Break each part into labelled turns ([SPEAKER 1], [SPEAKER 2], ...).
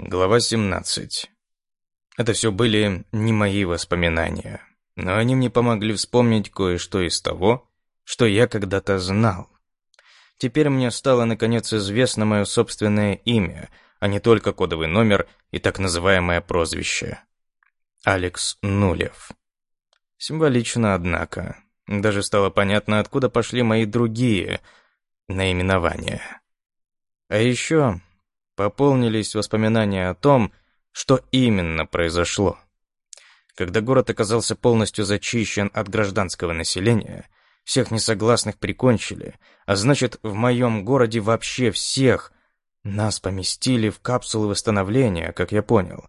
[SPEAKER 1] Глава 17. Это все были не мои воспоминания, но они мне помогли вспомнить кое-что из того, что я когда-то знал. Теперь мне стало наконец известно мое собственное имя, а не только кодовый номер и так называемое прозвище. Алекс Нулев. Символично, однако. Даже стало понятно, откуда пошли мои другие наименования. А еще пополнились воспоминания о том, что именно произошло. Когда город оказался полностью зачищен от гражданского населения, всех несогласных прикончили, а значит, в моем городе вообще всех нас поместили в капсулы восстановления, как я понял.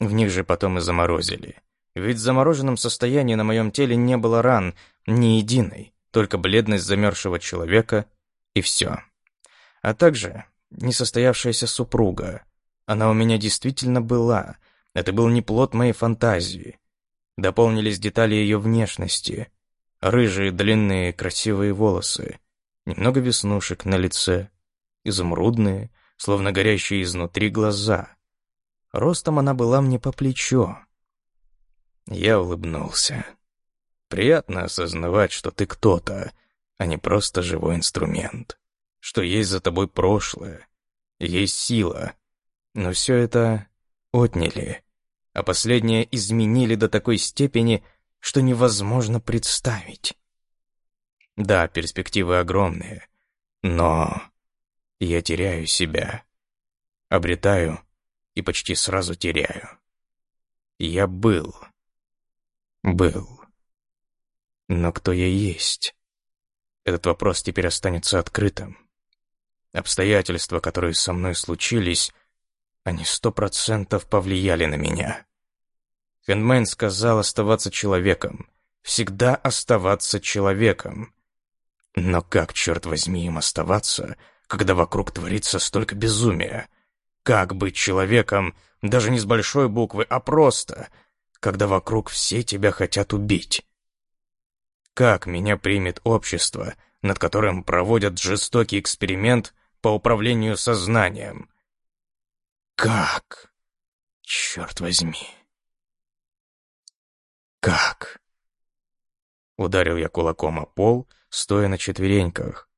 [SPEAKER 1] В них же потом и заморозили. Ведь в замороженном состоянии на моем теле не было ран, ни единой, только бледность замерзшего человека и все. А также несостоявшаяся супруга. Она у меня действительно была. Это был не плод моей фантазии. Дополнились детали ее внешности. Рыжие, длинные, красивые волосы. Немного веснушек на лице. Изумрудные, словно горящие изнутри глаза. Ростом она была мне по плечо. Я улыбнулся. Приятно осознавать, что ты кто-то, а не просто живой инструмент что есть за тобой прошлое, есть сила. Но все это отняли, а последнее изменили до такой степени, что невозможно представить. Да, перспективы огромные, но я теряю себя, обретаю и почти сразу теряю. Я был, был. Но кто я есть? Этот вопрос теперь останется открытым. Обстоятельства, которые со мной случились, они сто процентов повлияли на меня. Хендмейн сказал оставаться человеком, всегда оставаться человеком. Но как, черт возьми, им оставаться, когда вокруг творится столько безумия? Как быть человеком, даже не с большой буквы, а просто, когда вокруг все тебя хотят убить? Как меня примет общество, над которым проводят жестокий эксперимент по управлению сознанием. Как? Черт возьми. Как? Ударил я кулаком о пол, стоя на четвереньках,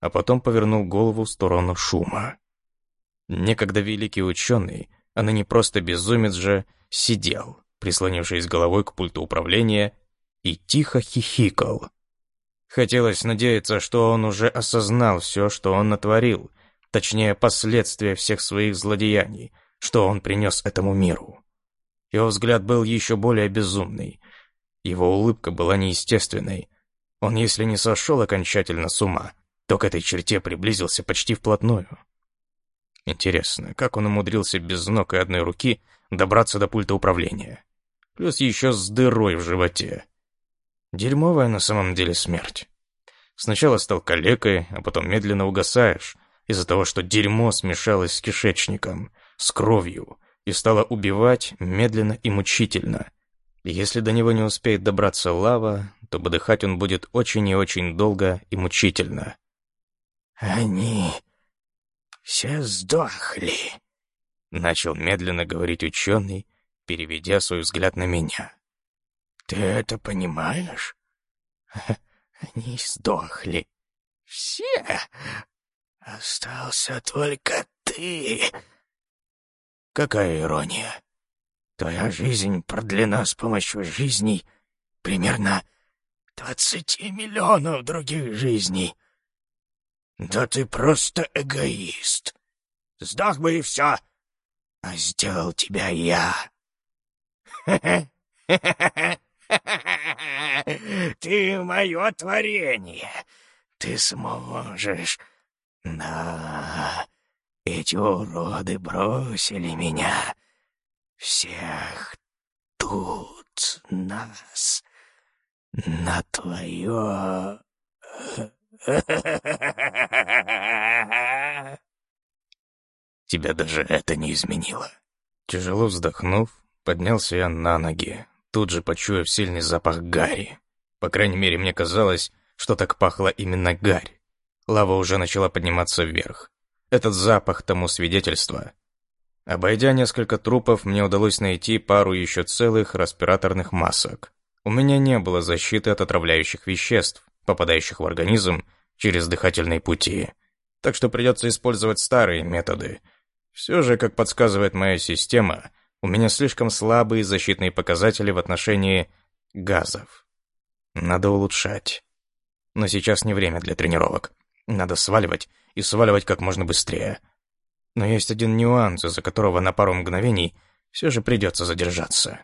[SPEAKER 1] а потом повернул голову в сторону шума. Некогда великий ученый, а ныне просто безумец же, сидел, прислонившись головой к пульту управления, и тихо хихикал. Хотелось надеяться, что он уже осознал все, что он натворил, точнее, последствия всех своих злодеяний, что он принес этому миру. Его взгляд был еще более безумный. Его улыбка была неестественной. Он, если не сошел окончательно с ума, то к этой черте приблизился почти вплотную. Интересно, как он умудрился без ног и одной руки добраться до пульта управления? Плюс еще с дырой в животе. Дерьмовая на самом деле смерть. Сначала стал калекой, а потом медленно угасаешь из-за того, что дерьмо смешалось с кишечником, с кровью, и стало убивать медленно и мучительно. Если до него не успеет добраться лава, то подыхать он будет очень и очень долго и мучительно.
[SPEAKER 2] «Они все сдохли», — начал медленно говорить ученый, переведя свой взгляд на меня. Ты это понимаешь? Они сдохли. Все. Остался только ты. Какая ирония. Твоя жизнь продлена с помощью жизней примерно двадцати миллионов других жизней. Да ты просто эгоист. Сдох бы и все. А сделал тебя я. Хе-хе. Ты мое творение. Ты сможешь. Да, эти уроды бросили меня. Всех тут, нас, на твое...
[SPEAKER 1] Тебя даже это не изменило. Тяжело вздохнув, поднялся я на ноги, тут же почуяв сильный запах гари. По крайней мере, мне казалось, что так пахло именно гарь. Лава уже начала подниматься вверх. Этот запах тому свидетельство. Обойдя несколько трупов, мне удалось найти пару еще целых респираторных масок. У меня не было защиты от отравляющих веществ, попадающих в организм через дыхательные пути. Так что придется использовать старые методы. Все же, как подсказывает моя система, у меня слишком слабые защитные показатели в отношении газов. Надо улучшать. Но сейчас не время для тренировок. Надо сваливать, и сваливать как можно быстрее. Но есть один нюанс, из-за которого на пару мгновений все же придется задержаться.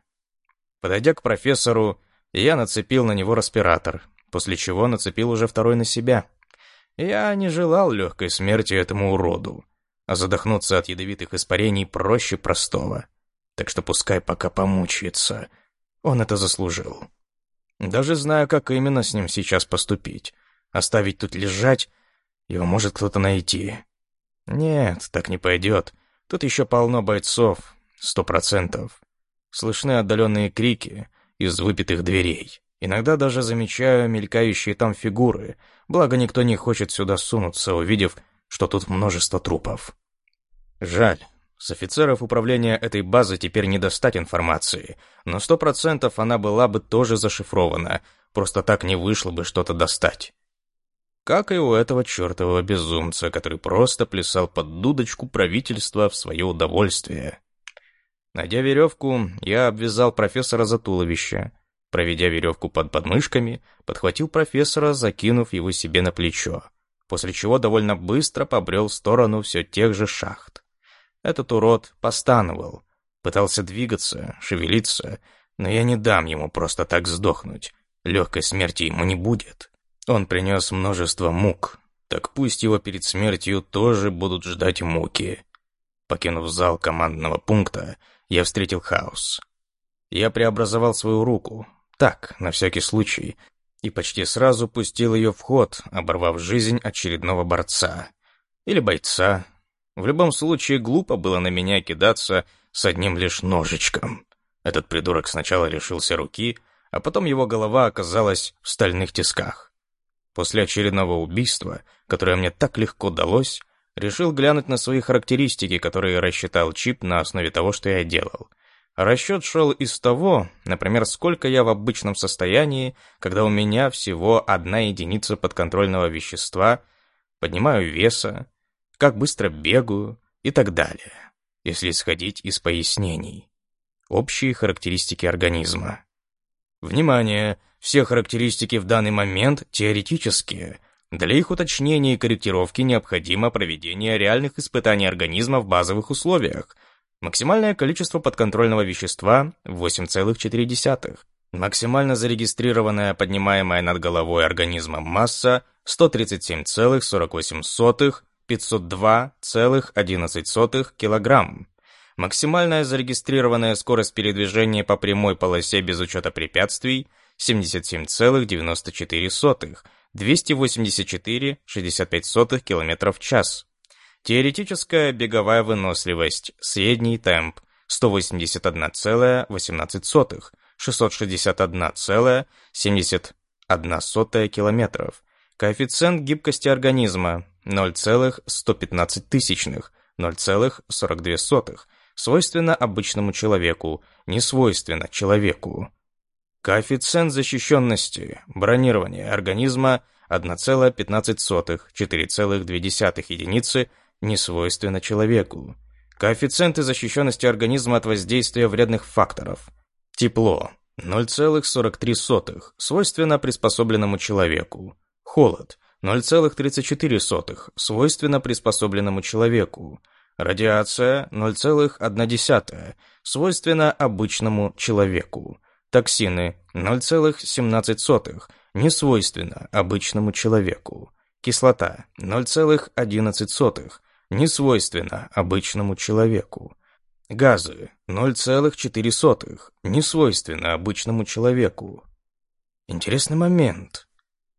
[SPEAKER 1] Подойдя к профессору, я нацепил на него респиратор, после чего нацепил уже второй на себя. Я не желал легкой смерти этому уроду, а задохнуться от ядовитых испарений проще простого. Так что пускай пока помучается. Он это заслужил. Даже знаю, как именно с ним сейчас поступить. Оставить тут лежать, его может кто-то найти. Нет, так не пойдет. Тут еще полно бойцов, сто процентов. Слышны отдаленные крики из выпитых дверей. Иногда даже замечаю мелькающие там фигуры, благо никто не хочет сюда сунуться, увидев, что тут множество трупов. Жаль, с офицеров управления этой базы теперь не достать информации, но сто процентов она была бы тоже зашифрована, просто так не вышло бы что-то достать. Как и у этого чертового безумца, который просто плясал под дудочку правительства в свое удовольствие. Найдя веревку, я обвязал профессора за туловище. Проведя веревку под подмышками, подхватил профессора, закинув его себе на плечо, после чего довольно быстро побрел в сторону все тех же шахт. Этот урод постановал, пытался двигаться, шевелиться, но я не дам ему просто так сдохнуть. Легкой смерти ему не будет. Он принес множество мук, так пусть его перед смертью тоже будут ждать муки. Покинув зал командного пункта, я встретил хаос. Я преобразовал свою руку, так, на всякий случай, и почти сразу пустил ее в ход, оборвав жизнь очередного борца. Или бойца. В любом случае, глупо было на меня кидаться с одним лишь ножичком. Этот придурок сначала лишился руки, а потом его голова оказалась в стальных тисках. После очередного убийства, которое мне так легко далось, решил глянуть на свои характеристики, которые рассчитал чип на основе того, что я делал. Расчет шел из того, например, сколько я в обычном состоянии, когда у меня всего одна единица подконтрольного вещества, поднимаю веса, как быстро бегаю и так далее, если исходить из пояснений. Общие характеристики организма. Внимание! Все характеристики в данный момент теоретические. Для их уточнения и корректировки необходимо проведение реальных испытаний организма в базовых условиях. Максимальное количество подконтрольного вещества – 8,4. Максимально зарегистрированная поднимаемая над головой организмом масса – 137,48, 502,11 кг. Максимальная зарегистрированная скорость передвижения по прямой полосе без учета препятствий 77,94, 284,65 км в час. Теоретическая беговая выносливость, средний темп 181,18, 661,71 км. Коэффициент гибкости организма 0,115 тысячных, 0,42, свойственно обычному человеку, не свойственно человеку. Коэффициент защищенности, бронирования организма 1,15, 4,2 единицы, не свойственно человеку. Коэффициенты защищенности организма от воздействия вредных факторов. Тепло 0,43, свойственно приспособленному человеку. Холод 0,34, свойственно приспособленному человеку. Радиация 0,1, свойственно обычному человеку. Токсины 0,17, не свойственно обычному человеку. Кислота 0,11, не свойственно обычному человеку. Газы 0,4, не свойственно обычному человеку. Интересный момент.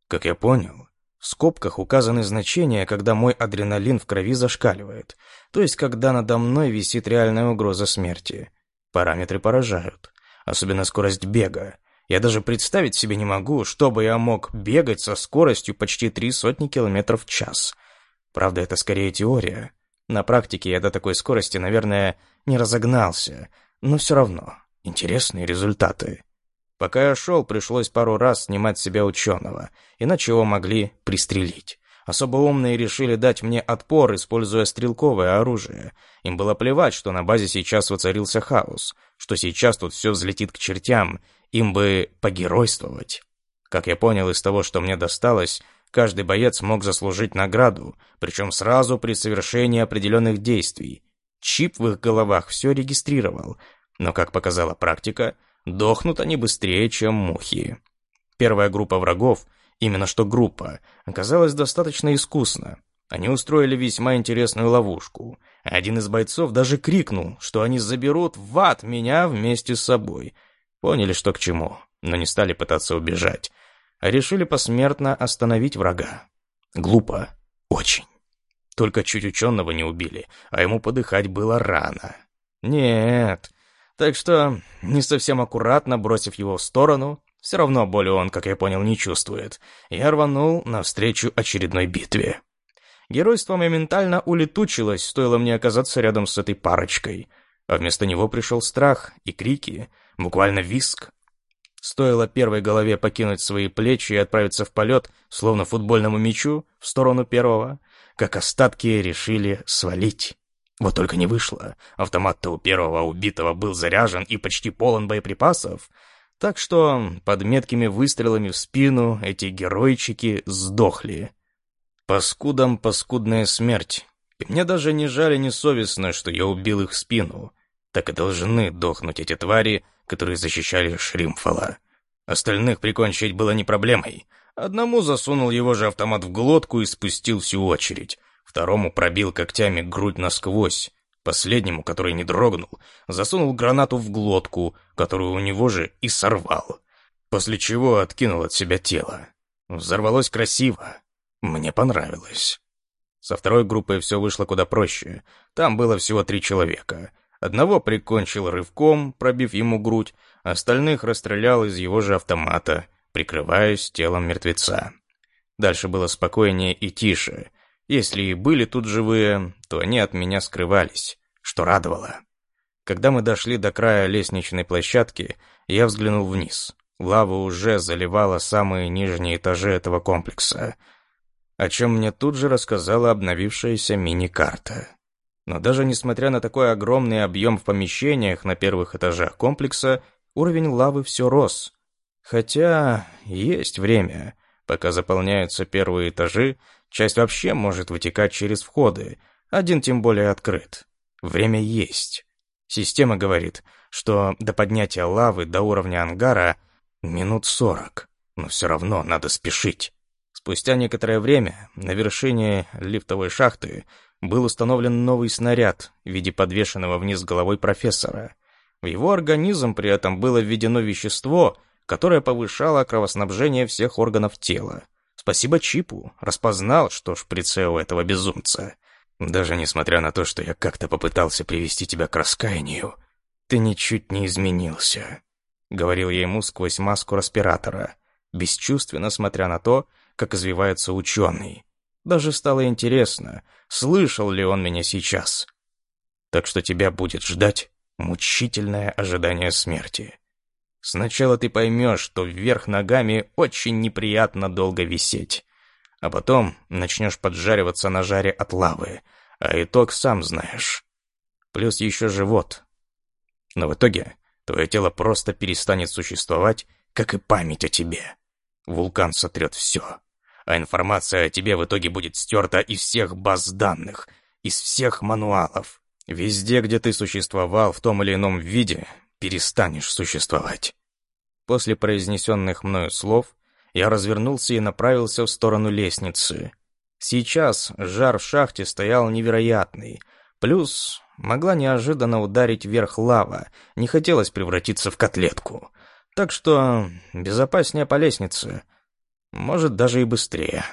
[SPEAKER 1] Как я понял, в скобках указаны значения, когда мой адреналин в крови зашкаливает, то есть когда надо мной висит реальная угроза смерти. Параметры поражают, особенно скорость бега. Я даже представить себе не могу, чтобы я мог бегать со скоростью почти три сотни километров в час. Правда, это скорее теория. На практике я до такой скорости, наверное, не разогнался, но все равно интересные результаты. Пока я шел, пришлось пару раз снимать себя ученого, иначе его могли пристрелить. Особо умные решили дать мне отпор, используя стрелковое оружие. Им было плевать, что на базе сейчас воцарился хаос, что сейчас тут все взлетит к чертям, им бы погеройствовать. Как я понял из того, что мне досталось, каждый боец мог заслужить награду, причем сразу при совершении определенных действий. Чип в их головах все регистрировал, но, как показала практика, дохнут они быстрее, чем мухи. Первая группа врагов — Именно что группа оказалась достаточно искусна. Они устроили весьма интересную ловушку. Один из бойцов даже крикнул, что они заберут в ад меня вместе с собой. Поняли, что к чему, но не стали пытаться убежать, а решили посмертно остановить врага. Глупо. Очень. Только чуть ученого не убили, а ему подыхать было рано. Нет. Так что, не совсем аккуратно бросив его в сторону, все равно боли он, как я понял, не чувствует. Я рванул навстречу очередной битве. Геройство моментально улетучилось, стоило мне оказаться рядом с этой парочкой. А вместо него пришел страх и крики, буквально виск. Стоило первой голове покинуть свои плечи и отправиться в полет, словно футбольному мячу, в сторону первого, как остатки решили свалить. Вот только не вышло. Автомат-то у первого убитого был заряжен и почти полон боеприпасов, так что под меткими выстрелами в спину эти геройчики сдохли. Паскудам паскудная смерть. И мне даже не жаль не совестно, что я убил их в спину. Так и должны дохнуть эти твари, которые защищали Шримфала. Остальных прикончить было не проблемой. Одному засунул его же автомат в глотку и спустил всю очередь. Второму пробил когтями грудь насквозь. Последнему, который не дрогнул, засунул гранату в глотку, которую у него же и сорвал. После чего откинул от себя тело. Взорвалось красиво. Мне понравилось. Со второй группой все вышло куда проще. Там было всего три человека. Одного прикончил рывком, пробив ему грудь, остальных расстрелял из его же автомата, прикрываясь телом мертвеца. Дальше было спокойнее и тише. Если и были тут живые, то они от меня скрывались, что радовало. Когда мы дошли до края лестничной площадки, я взглянул вниз. Лава уже заливала самые нижние этажи этого комплекса, о чем мне тут же рассказала обновившаяся мини-карта. Но даже несмотря на такой огромный объем в помещениях на первых этажах комплекса, уровень лавы все рос. Хотя есть время, пока заполняются первые этажи, Часть вообще может вытекать через входы, один тем более открыт. Время есть. Система говорит, что до поднятия лавы до уровня ангара минут сорок, но все равно надо спешить. Спустя некоторое время на вершине лифтовой шахты был установлен новый снаряд в виде подвешенного вниз головой профессора. В его организм при этом было введено вещество, которое повышало кровоснабжение всех органов тела. Спасибо Чипу, распознал, что шприце у этого безумца. Даже несмотря на то, что я как-то попытался привести тебя к раскаянию, ты ничуть не изменился. Говорил я ему сквозь маску респиратора, бесчувственно смотря на то, как извивается ученый. Даже стало интересно, слышал ли он меня сейчас. Так что тебя будет ждать мучительное ожидание смерти. Сначала ты поймешь, что вверх ногами очень неприятно долго висеть. А потом начнешь поджариваться на жаре от лавы. А итог сам знаешь. Плюс еще живот. Но в итоге твое тело просто перестанет существовать, как и память о тебе. Вулкан сотрет все. А информация о тебе в итоге будет стерта из всех баз данных, из всех мануалов. Везде, где ты существовал в том или ином виде, перестанешь существовать. После произнесенных мною слов я развернулся и направился в сторону лестницы. Сейчас жар в шахте стоял невероятный, плюс могла неожиданно ударить вверх лава, не хотелось превратиться в котлетку. Так что безопаснее по лестнице, может даже и быстрее.